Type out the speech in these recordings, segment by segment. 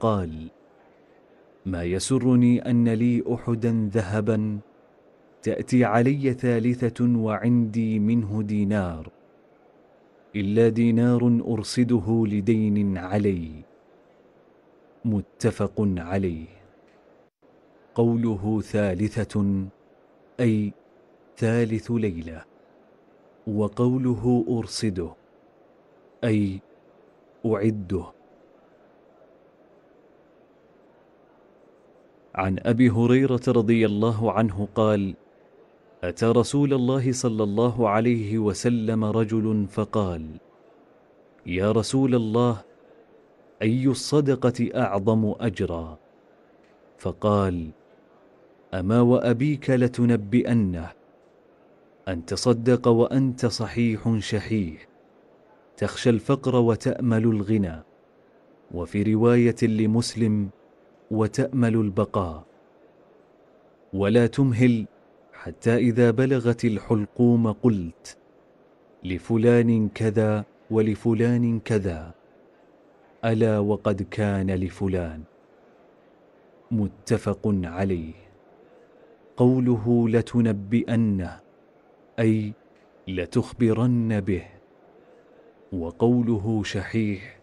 قال ما يسرني أن لي أحدا ذهبا تأتي علي ثالثة وعندي منه دينار إلا دينار أرصده لدين علي. متفق عليه. قوله ثالثة أي ثالث ليلة وقوله أرصده أي أعده. عن أبي هريرة رضي الله عنه قال أتى رسول الله صلى الله عليه وسلم رجل فقال يا رسول الله أي الصدقة أعظم أجرا؟ فقال أما وأبيك لتنبئنه أن تصدق وأنت صحيح شحيح تخشى الفقر وتأمل الغنى. وفي رواية لمسلم وتأمل البقاء. ولا تمهل حتى إذا بلغت الحلقوم قلت لفلان كذا ولفلان كذا. ألا وقد كان لفلان. متفق عليه. قوله لتنبئنه أي لتخبرن به. وقوله شحيح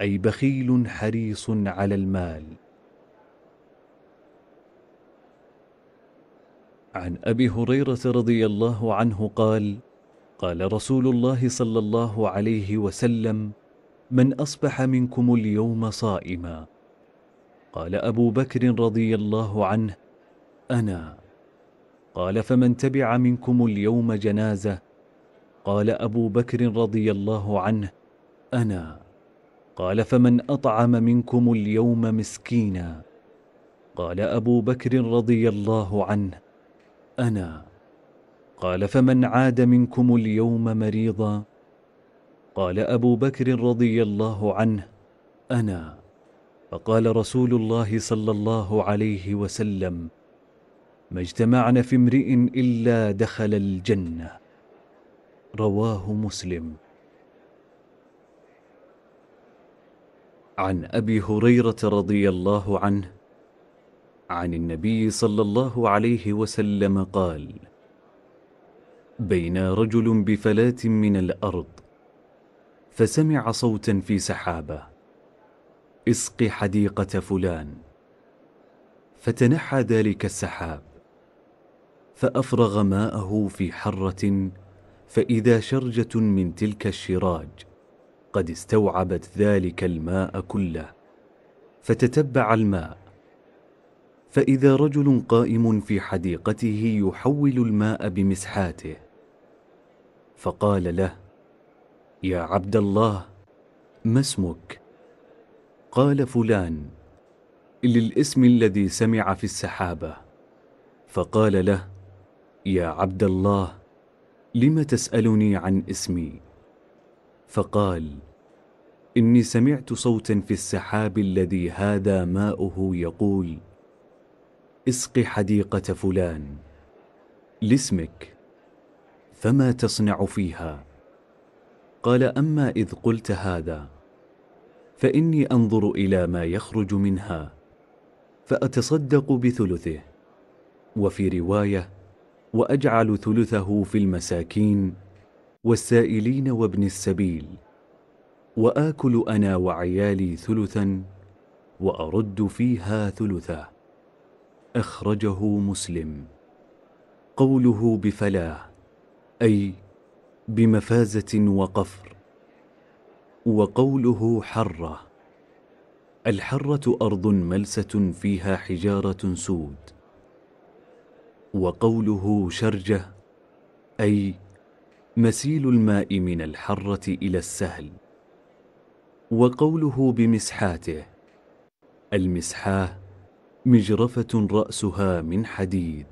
أي بخيل حريص على المال. عن أبي هريرة رضي الله عنه قال قال رسول الله صلى الله عليه وسلم من أصبح منكم اليوم صائما. قال أبو بكر رضي الله عنه أنا. قال فمن تبع منكم اليوم جنازة. قال أبو بكر رضي الله عنه أنا. قال فمن أطعم منكم اليوم مسكينا. قال أبو بكر رضي الله عنه أنا. قال فمن عاد منكم اليوم مريضا؟ قال أبو بكر رضي الله عنه أنا. فقال رسول الله صلى الله عليه وسلم ما اجتمعن في امرئ إلا دخل الجنة. رواه مسلم. عن أبي هريرة رضي الله عنه عن النبي صلى الله عليه وسلم قال بين رجل بفلاه من الأرض فسمع صوتا في سحابة اسق حديقة فلان فتنحى ذلك السحاب فأفرغ ماءه في حرة فإذا شرجة من تلك الشراج قد استوعبت ذلك الماء كله فتتبع الماء فإذا رجل قائم في حديقته يحول الماء بمسحاته فقال له يا عبد الله ما اسمك؟ قال فلان للاسم الذي سمع في السحابة. فقال له يا عبد الله لم تسألني عن اسمي؟ فقال إني سمعت صوتا في السحاب الذي هذا ماؤه يقول اسق حديقة فلان. لاسمك فما تصنع فيها؟ قال أما إذ قلت هذا فإني أنظر إلى ما يخرج منها فأتصدق بثلثه وفي رواية وأجعل ثلثه في المساكين والسائلين وابن السبيل وآكل أنا وعيالي ثلثا وأرد فيها ثلثا أخرجه مسلم. قوله بفلاه أي بمفازة وقفر. وقوله حرة الحرة أرض ملسة فيها حجارة سود. وقوله شرجة أي مسيل الماء من الحرة إلى السهل. وقوله بمسحاته المسحاة مجرفة رأسها من حديد.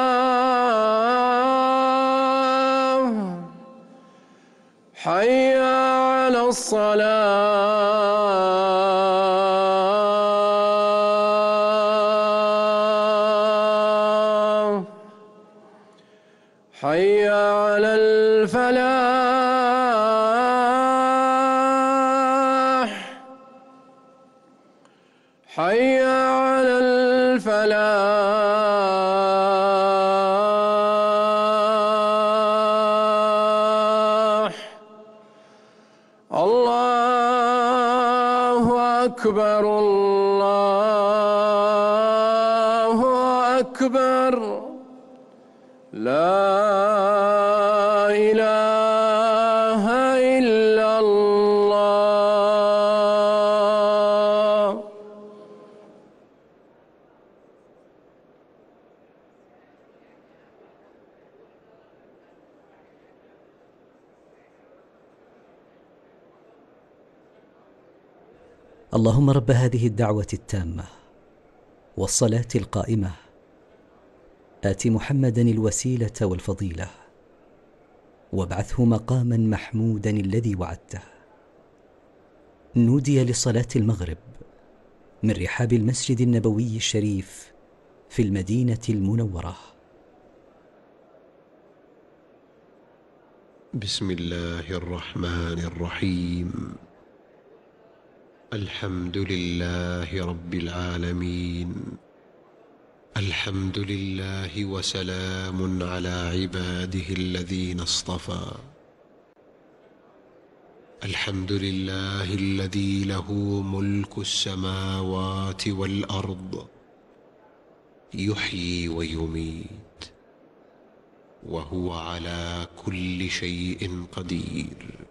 حي على الصلاة. حي على الفلاح. حي اللهم رب هذه الدعوة التامة والصلاة القائمة. آت محمدا الوسيلة والفضيلة. وابعثه مقاما محمودا الذي وعدته. نودي لصلاة المغرب من رحاب المسجد النبوي الشريف في المدينة المنورة. بسم الله الرحمن الرحيم. الحمد لله رب العالمين. الحمد لله وسلام على عباده الذين اصطفى. الحمد لله الذي له ملك السماوات والأرض. يحيي ويميت. وهو على كل شيء قدير.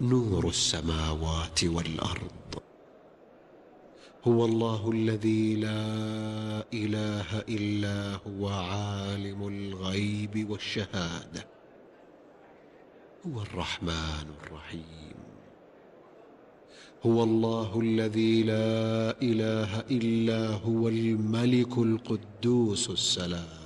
نور السماوات والأرض. هو الله الذي لا إله إلا هو عالم الغيب والشهادة. هو الرحمن الرحيم. هو الله الذي لا إله إلا هو الملك القدوس السلام.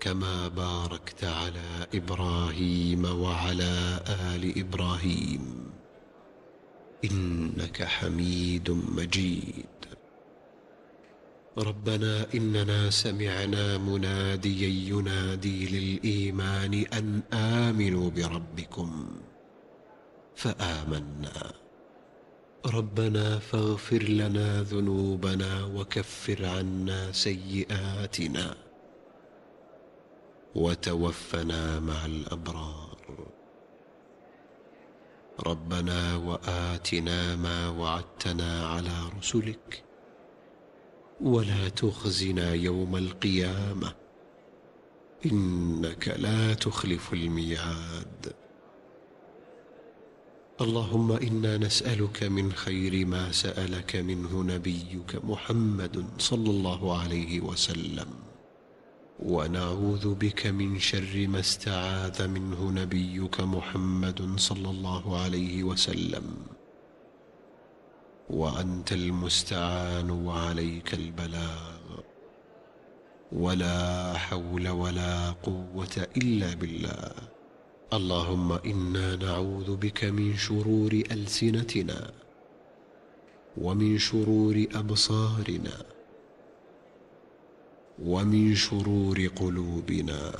كما باركت على إبراهيم وعلى آل إبراهيم. إنك حميد مجيد. ربنا إننا سمعنا مناديا ينادي للإيمان أن آمنوا بربكم فآمنا. ربنا فاغفر لنا ذنوبنا وكفر عنا سيئاتنا. وتوفنا مع الأبرار. ربنا وآتنا ما وعدتنا على رسلك. ولا تخزنا يوم القيامة. إنك لا تخلف الميعاد. اللهم إنا نسألك من خير ما سألك منه نبيك محمد صلى الله عليه وسلم. ونعوذ بك من شر ما استعاذ منه نبيك محمد صلى الله عليه وسلم. وأنت المستعان وعليك البلاغ. ولا حول ولا قوة إلا بالله. اللهم إنا نعوذ بك من شرور ألسنتنا ومن شرور أبصارنا. ومن شرور قلوبنا.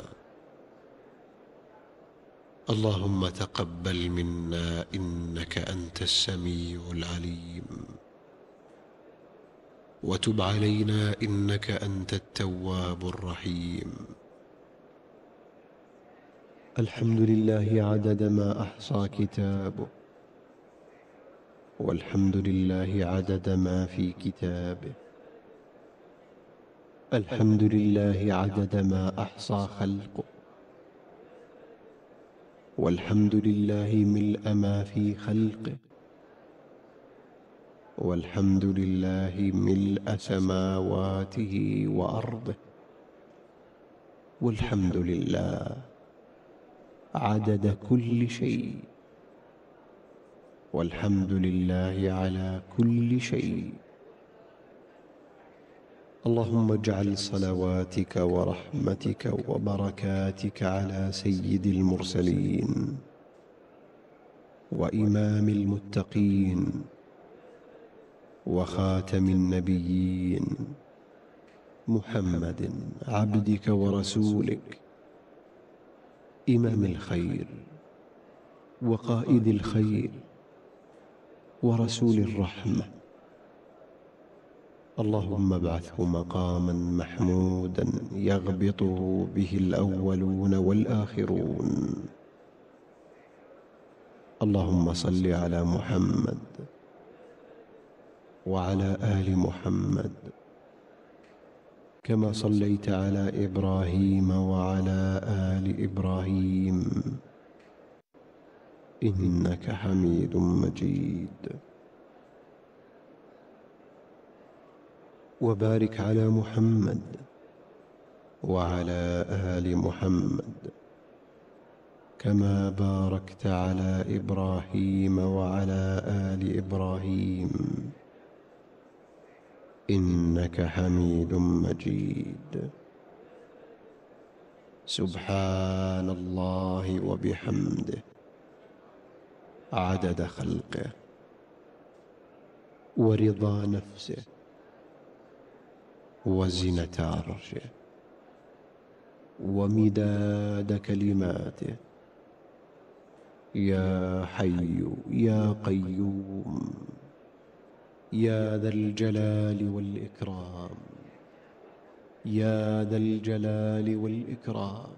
اللهم تقبل منا إنك أنت السميع العليم. وتب علينا إنك أنت التواب الرحيم. الحمد لله عدد ما أحصى كتابه. والحمد لله عدد ما في كتابه. الحمد لله عدد ما أحصى خلقه والحمد لله ملء ما في خلقه والحمد لله ملء سماواته وأرضه والحمد لله عدد كل شيء والحمد لله على كل شيء. اللهم اجعل صلواتك ورحمتك وبركاتك على سيد المرسلين وإمام المتقين وخاتم النبيين محمد عبدك ورسولك إمام الخير وقائد الخير ورسول الرحمة. اللهم ابعثه مقاما محمودا يغبطه به الأولون والآخرون. اللهم صل على محمد وعلى آل محمد. كما صليت على إبراهيم وعلى آل إبراهيم. إنك حميد مجيد. وبارك على محمد وعلى آل محمد كما باركت على إبراهيم وعلى آل إبراهيم إنك حميد مجيد. سبحان الله وبحمده. عدد خلقه. ورضا نفسه. وزنة عرشه ومداد كلماته. يا حي يا قيوم يا ذا الجلال والإكرام يا ذا الجلال والإكرام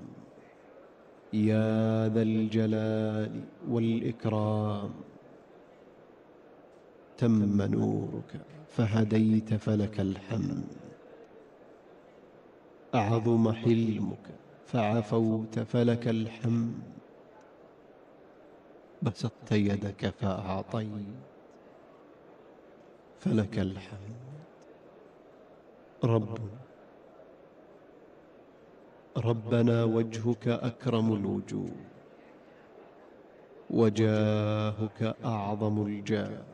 يا ذا الجلال والإكرام. تم نورك فهديت فلك الحمد. أعظم حلمك. فعفوت فلك الحمد. بسطت يدك فأعطيت فلك الحمد. ربنا ربنا وجهك أكرم الوجوه. وجاهك أعظم الجاه.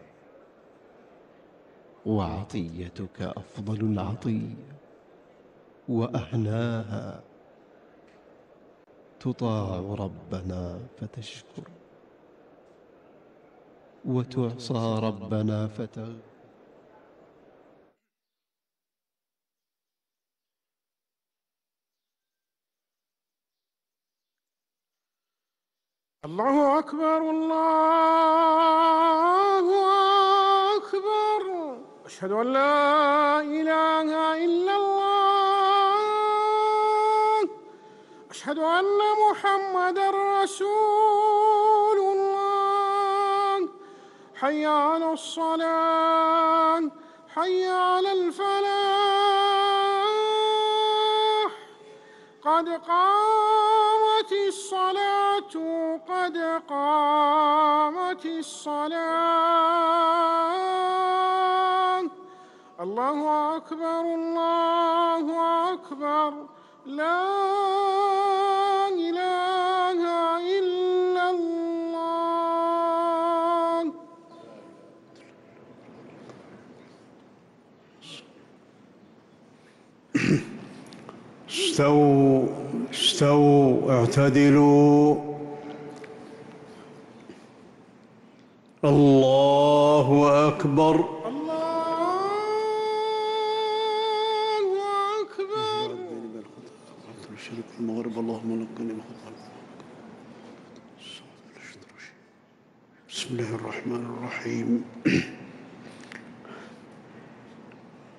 وعطيتك أفضل العطية. وأهناها تطاع ربنا فتشكر. وتعصى ربنا فتغفر. الله أكبر الله أكبر. أشهد أن لا إله إلا الله. أشهد أن محمد رسول الله. حي على الصلاة حي على الفلاح. قد قامت الصلاة قد قامت الصلاة. الله أكبر الله أكبر لا إله إلا الله استووا استووا اعتدلوا. الله أكبر. الله أكبر. المغرب اللهم لقني بسم الله الرحمن الرحيم.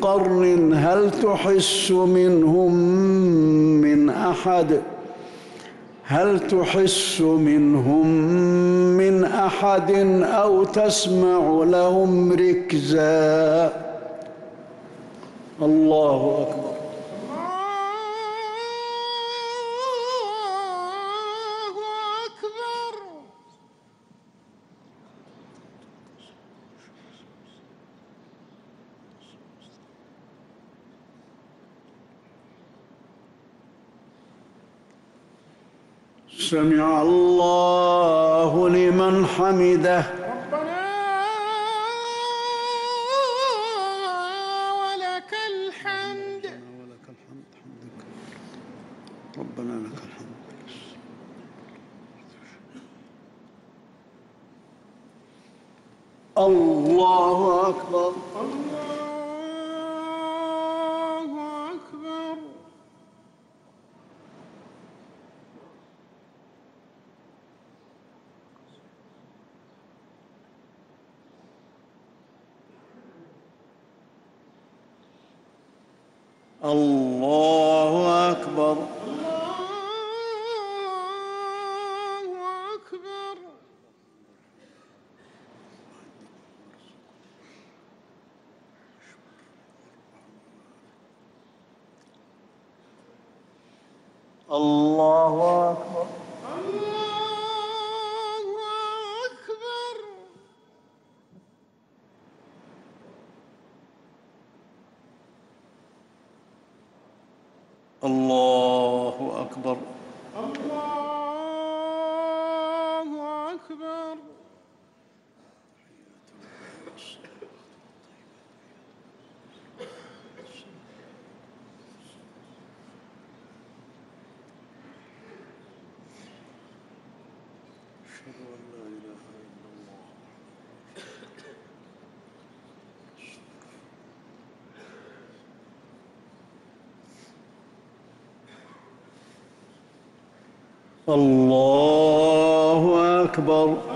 قرن هل تحس منهم من أحد؟ هل تحس منهم من أحد أو تسمع لهم ركزا؟ الله أكبر الله أكبر سمع الله لمن حمده. ربنا ولك الحمد. ولك الحمد حمدك ربنا لك الحمد. الله أكبر. الله الله أشهد أن لا إله إلا الله. الله أكبر.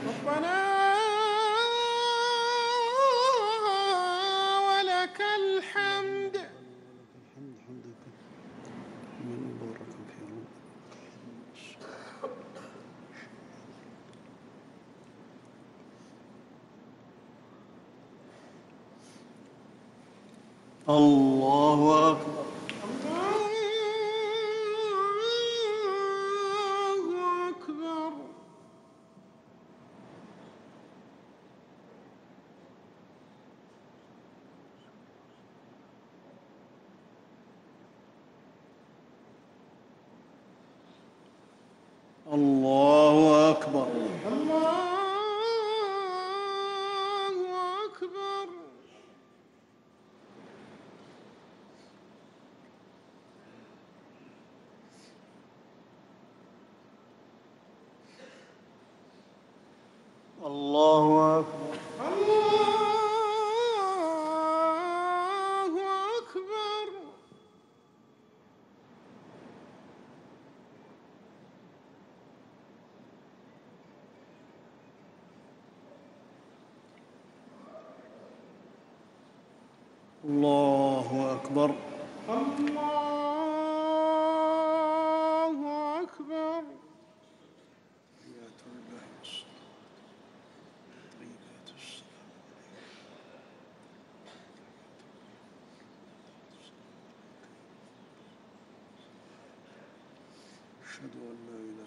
أشهد أن لا إله